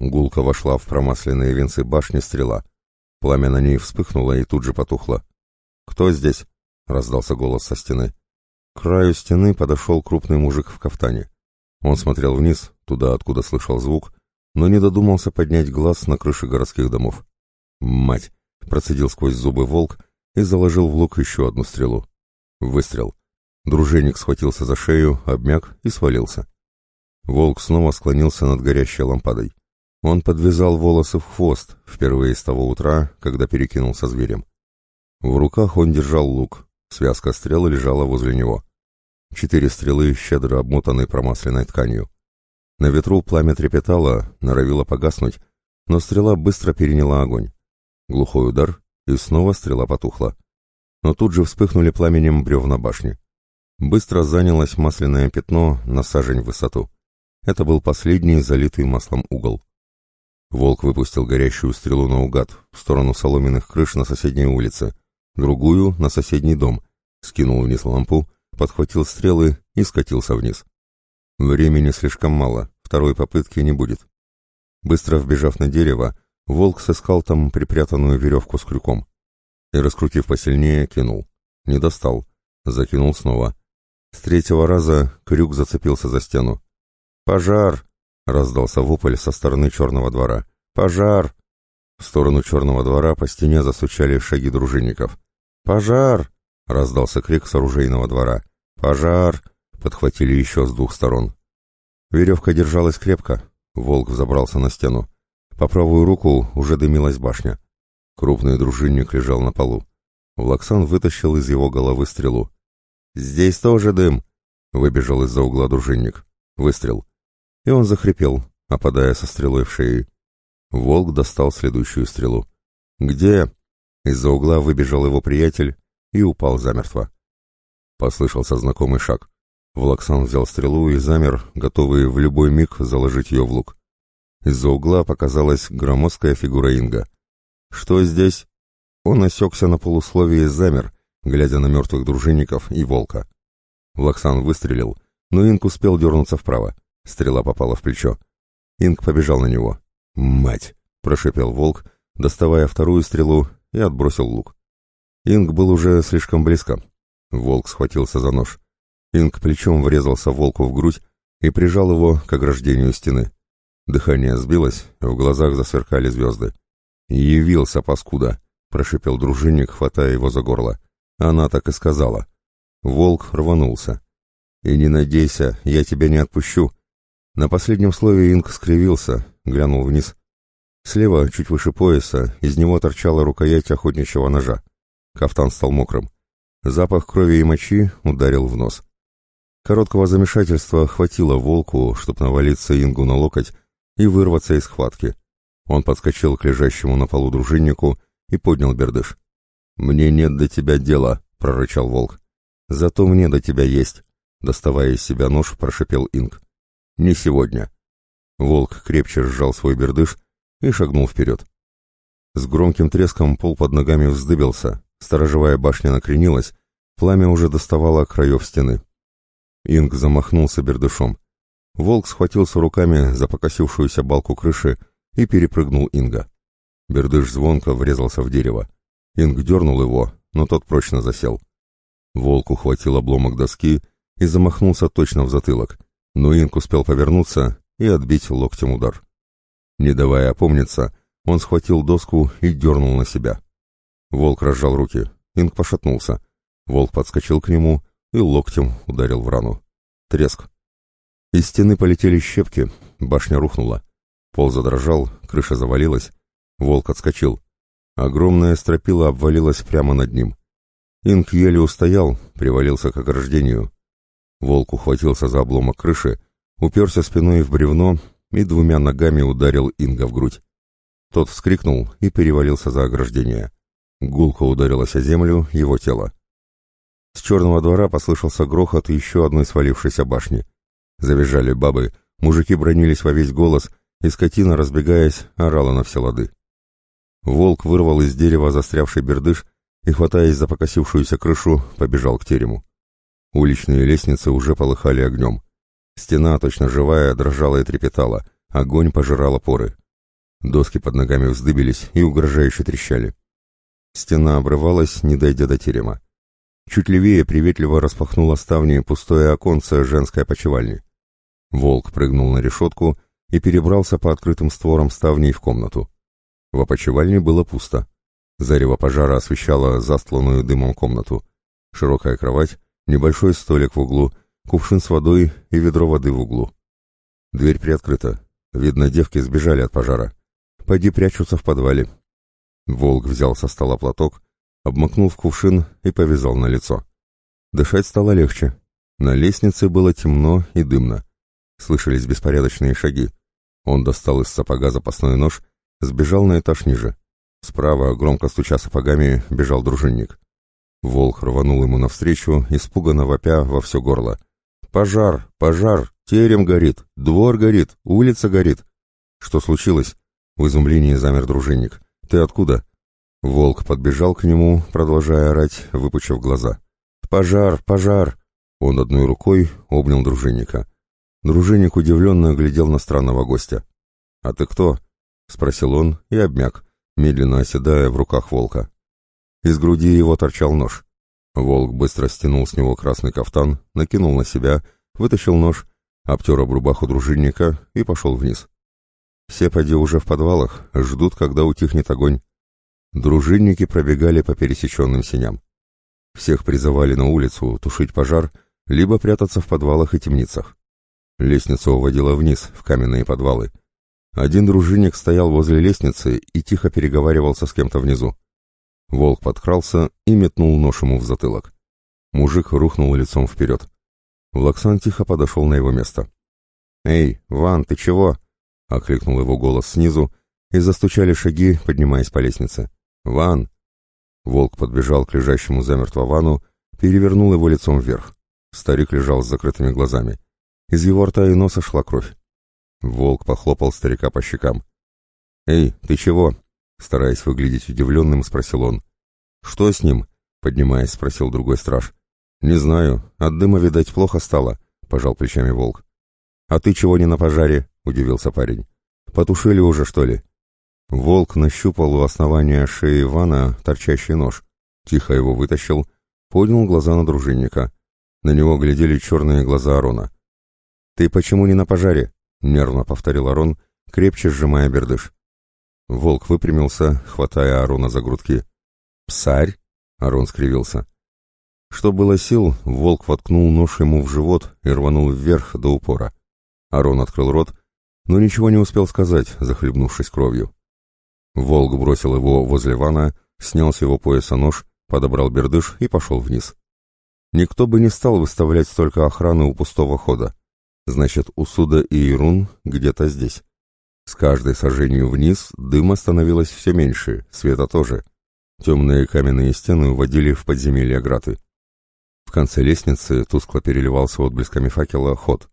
Гулко вошла в промасленные венцы башни стрела. Пламя на ней вспыхнуло и тут же потухло. «Кто здесь?» — раздался голос со стены. К краю стены подошел крупный мужик в кафтане. Он смотрел вниз, туда, откуда слышал звук, но не додумался поднять глаз на крыши городских домов. «Мать!» — процедил сквозь зубы волк и заложил в лук еще одну стрелу. Выстрел. Дружинник схватился за шею, обмяк и свалился. Волк снова склонился над горящей лампадой. Он подвязал волосы в хвост, впервые с того утра, когда перекинулся зверем. В руках он держал лук, связка стрел лежала возле него. Четыре стрелы, щедро обмотанные промасленной тканью. На ветру пламя трепетало, норовило погаснуть, но стрела быстро переняла огонь. Глухой удар, и снова стрела потухла. Но тут же вспыхнули пламенем бревна башни. Быстро занялось масляное пятно на сажень в высоту. Это был последний залитый маслом угол. Волк выпустил горящую стрелу наугад в сторону соломенных крыш на соседней улице, другую — на соседний дом, скинул вниз лампу, подхватил стрелы и скатился вниз. Времени слишком мало, второй попытки не будет. Быстро вбежав на дерево, волк сыскал там припрятанную веревку с крюком и, раскрутив посильнее, кинул. Не достал. Закинул снова. С третьего раза крюк зацепился за стену. «Пожар!» Раздался вопль со стороны черного двора. «Пожар!» В сторону черного двора по стене засучали шаги дружинников. «Пожар!» — раздался крик с оружейного двора. «Пожар!» — подхватили еще с двух сторон. Веревка держалась крепко. Волк взобрался на стену. По правую руку уже дымилась башня. Крупный дружинник лежал на полу. Влаксан вытащил из его головы стрелу. «Здесь тоже дым!» — выбежал из-за угла дружинник. Выстрел и он захрипел, опадая со стрелой в шею. Волк достал следующую стрелу. «Где?» Из-за угла выбежал его приятель и упал замертво. Послышался знакомый шаг. Влаксан взял стрелу и замер, готовый в любой миг заложить ее в лук. Из-за угла показалась громоздкая фигура Инга. «Что здесь?» Он осекся на полусловие и замер, глядя на мертвых дружинников и волка. Влаксан выстрелил, но Инг успел дернуться вправо. Стрела попала в плечо. Инг побежал на него. «Мать!» — прошепел волк, доставая вторую стрелу и отбросил лук. Инг был уже слишком близко. Волк схватился за нож. Инг плечом врезался волку в грудь и прижал его к ограждению стены. Дыхание сбилось, в глазах засверкали звезды. «Явился, паскуда!» — прошепел дружинник, хватая его за горло. Она так и сказала. Волк рванулся. «И не надейся, я тебя не отпущу!» На последнем слове Инг скривился, глянул вниз. Слева, чуть выше пояса, из него торчала рукоять охотничьего ножа. Кафтан стал мокрым. Запах крови и мочи ударил в нос. Короткого замешательства хватило волку, чтобы навалиться Ингу на локоть и вырваться из схватки. Он подскочил к лежащему на полу дружиннику и поднял бердыш. «Мне нет до тебя дела», — прорычал волк. «Зато мне до тебя есть», — доставая из себя нож, прошипел Инг. Не сегодня. Волк крепче сжал свой бердыш и шагнул вперед. С громким треском пол под ногами вздыбился, сторожевая башня накренилась, пламя уже доставало краев стены. Инг замахнулся бердышом. Волк схватился руками за покосившуюся балку крыши и перепрыгнул Инга. Бердыш звонко врезался в дерево. Инг дернул его, но тот прочно засел. Волк ухватил обломок доски и замахнулся точно в затылок — но Инк успел повернуться и отбить локтем удар. Не давая опомниться, он схватил доску и дернул на себя. Волк разжал руки. Инк пошатнулся. Волк подскочил к нему и локтем ударил в рану. Треск. Из стены полетели щепки, башня рухнула. Пол задрожал, крыша завалилась. Волк отскочил. Огромная стропила обвалилась прямо над ним. Инк еле устоял, привалился к ограждению. Волк ухватился за обломок крыши, уперся спиной в бревно и двумя ногами ударил Инга в грудь. Тот вскрикнул и перевалился за ограждение. Гулко ударилось о землю его тело. С черного двора послышался грохот еще одной свалившейся башни. Завизжали бабы, мужики бронились во весь голос, и скотина, разбегаясь, орала на все лады. Волк вырвал из дерева застрявший бердыш и, хватаясь за покосившуюся крышу, побежал к терему. Уличные лестницы уже полыхали огнем. Стена, точно живая, дрожала и трепетала, огонь пожирал опоры. Доски под ногами вздыбились и угрожающе трещали. Стена обрывалась, не дойдя до терема. Чуть левее приветливо распахнула ставни пустое оконце женской опочивальни. Волк прыгнул на решетку и перебрался по открытым створам ставней в комнату. В опочивальне было пусто. Зарево пожара освещало застланную дымом комнату. Широкая кровать, небольшой столик в углу, кувшин с водой и ведро воды в углу. Дверь приоткрыта. Видно, девки сбежали от пожара. Пойди прячутся в подвале. Волк взял со стола платок, обмакнул в кувшин и повязал на лицо. Дышать стало легче. На лестнице было темно и дымно. Слышались беспорядочные шаги. Он достал из сапога запасной нож, сбежал на этаж ниже. Справа, громко стуча сапогами, бежал дружинник. Волк рванул ему навстречу, испуганно вопя во все горло. «Пожар! Пожар! Терем горит! Двор горит! Улица горит!» «Что случилось?» В изумлении замер дружинник. «Ты откуда?» Волк подбежал к нему, продолжая орать, выпучив глаза. «Пожар! Пожар!» Он одной рукой обнял дружинника. Дружинник удивленно глядел на странного гостя. «А ты кто?» — спросил он и обмяк, медленно оседая в руках волка. Из груди его торчал нож. Волк быстро стянул с него красный кафтан, накинул на себя, вытащил нож, обтер об рубаху дружинника и пошел вниз. Все поди уже в подвалах, ждут, когда утихнет огонь. Дружинники пробегали по пересеченным синям. Всех призывали на улицу тушить пожар, либо прятаться в подвалах и темницах. Лестница уводила вниз, в каменные подвалы. Один дружинник стоял возле лестницы и тихо переговаривался с кем-то внизу. Волк подкрался и метнул нож ему в затылок. Мужик рухнул лицом вперед. Влаксан тихо подошел на его место. «Эй, Ван, ты чего?» — окликнул его голос снизу, и застучали шаги, поднимаясь по лестнице. «Ван!» Волк подбежал к лежащему замертво Вану, перевернул его лицом вверх. Старик лежал с закрытыми глазами. Из его рта и носа шла кровь. Волк похлопал старика по щекам. «Эй, ты чего?» Стараясь выглядеть удивленным, спросил он. «Что с ним?» Поднимаясь, спросил другой страж. «Не знаю. От дыма, видать, плохо стало», — пожал плечами волк. «А ты чего не на пожаре?» — удивился парень. «Потушили уже, что ли?» Волк нащупал у основания шеи Ивана торчащий нож, тихо его вытащил, поднял глаза на дружинника. На него глядели черные глаза Арона. «Ты почему не на пожаре?» — нервно повторил Арон, крепче сжимая бердыш. Волк выпрямился, хватая Арона за грудки. «Псарь?» — Арон скривился. Что было сил, волк воткнул нож ему в живот и рванул вверх до упора. Арон открыл рот, но ничего не успел сказать, захлебнувшись кровью. Волк бросил его возле вана, снял с его пояса нож, подобрал бердыш и пошел вниз. Никто бы не стал выставлять столько охраны у пустого хода. Значит, Усуда и Ирун где-то здесь. С каждой сожжению вниз дыма становилось все меньше, света тоже. Темные каменные стены уводили в подземелье граты. В конце лестницы тускло переливался отблесками факела ход.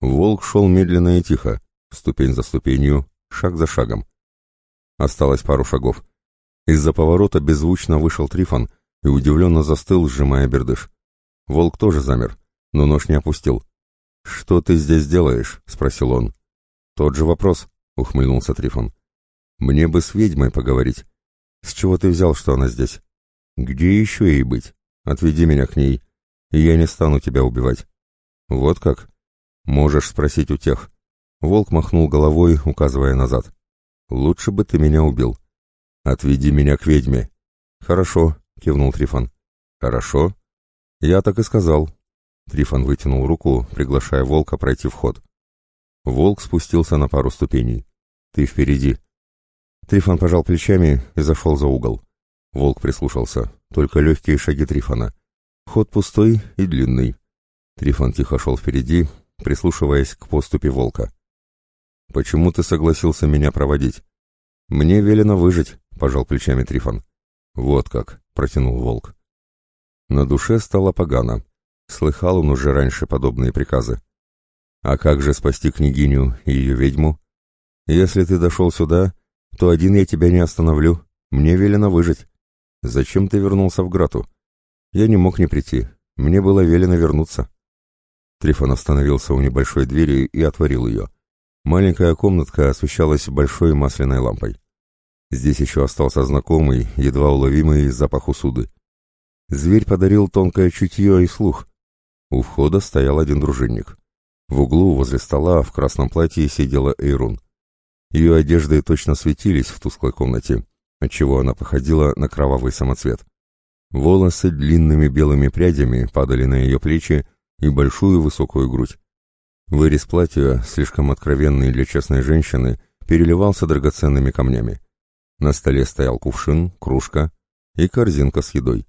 Волк шел медленно и тихо, ступень за ступенью, шаг за шагом. Осталось пару шагов. Из-за поворота беззвучно вышел Трифон и удивленно застыл, сжимая бердыш. Волк тоже замер, но нож не опустил. «Что ты здесь делаешь?» — спросил он. «Тот же вопрос», — ухмыльнулся Трифон. «Мне бы с ведьмой поговорить. С чего ты взял, что она здесь? Где еще ей быть? Отведи меня к ней, и я не стану тебя убивать». «Вот как?» «Можешь спросить у тех». Волк махнул головой, указывая назад. Лучше бы ты меня убил. Отведи меня к ведьме. Хорошо, кивнул Трифон. Хорошо. Я так и сказал. Трифон вытянул руку, приглашая волка пройти в ход. Волк спустился на пару ступеней. Ты впереди. Трифон пожал плечами и зашел за угол. Волк прислушался. Только легкие шаги Трифона. Ход пустой и длинный. Трифон тихо шел впереди, прислушиваясь к поступе волка. «Почему ты согласился меня проводить?» «Мне велено выжить», — пожал плечами Трифон. «Вот как», — протянул волк. На душе стало погано. Слыхал он уже раньше подобные приказы. «А как же спасти княгиню и ее ведьму? Если ты дошел сюда, то один я тебя не остановлю. Мне велено выжить. Зачем ты вернулся в Грату? Я не мог не прийти. Мне было велено вернуться». Трифон остановился у небольшой двери и отворил ее. Маленькая комнатка освещалась большой масляной лампой. Здесь еще остался знакомый, едва уловимый запах усуды. Зверь подарил тонкое чутье и слух. У входа стоял один дружинник. В углу возле стола в красном платье сидела Эйрун. Ее одежды точно светились в тусклой комнате, отчего она походила на кровавый самоцвет. Волосы длинными белыми прядями падали на ее плечи и большую высокую грудь. Вырез платья, слишком откровенный для честной женщины, переливался драгоценными камнями. На столе стоял кувшин, кружка и корзинка с едой.